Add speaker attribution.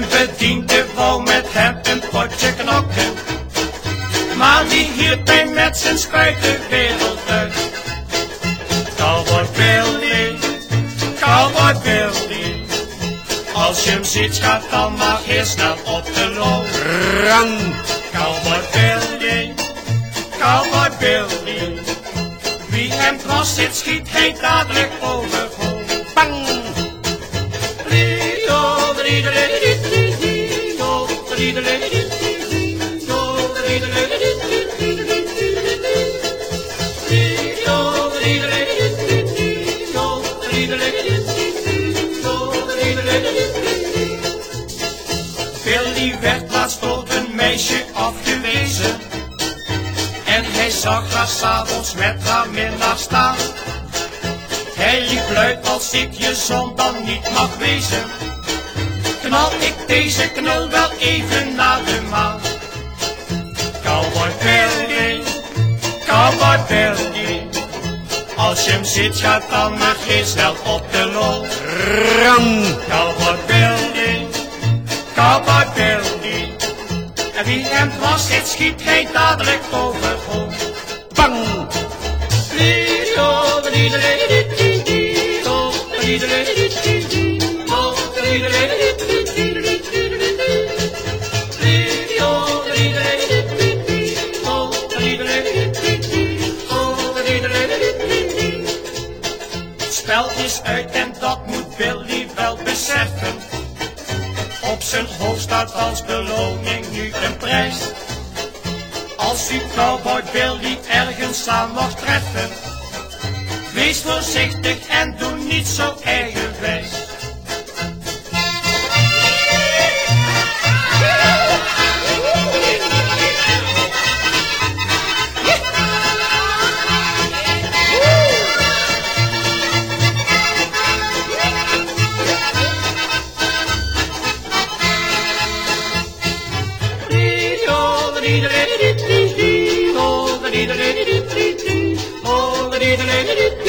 Speaker 1: verdient de vrouw met hem een potje knokken. Maar die hield hij met zijn spuit de wereld uit. Cowboy Billy, Cowboy Billy. Als je hem ziet, gaat dan maar heel snel op de loop.
Speaker 2: Ran!
Speaker 1: Cowboy Billy, Cowboy Billy. Wie hem dwars zit, schiet hij dadelijk overhoop. Billy werd laatst door een meisje afgewezen. En hij zag haar s'avonds met haar minnaar staan. Hij liep luid als ik je zon dan niet mag wezen. Knal ik deze knul wel even naar de maan. Als ziet, gaat dan maar geen snel op de lol.
Speaker 2: Ran!
Speaker 1: Cowboy Billy, Cowboy Billy. En wie hem dwars zit, schiet hij dadelijk overhoop.
Speaker 2: Bang!
Speaker 1: Lido, Het spel is uit en dat moet Billy wel beseffen. Op zijn hoofd staat als beloning nu een prijs. Als u cowboy Billy ergens aan mag treffen. Wees voorzichtig en doe niet zo eigenwijs. All the diddle diddle, oh the diddle.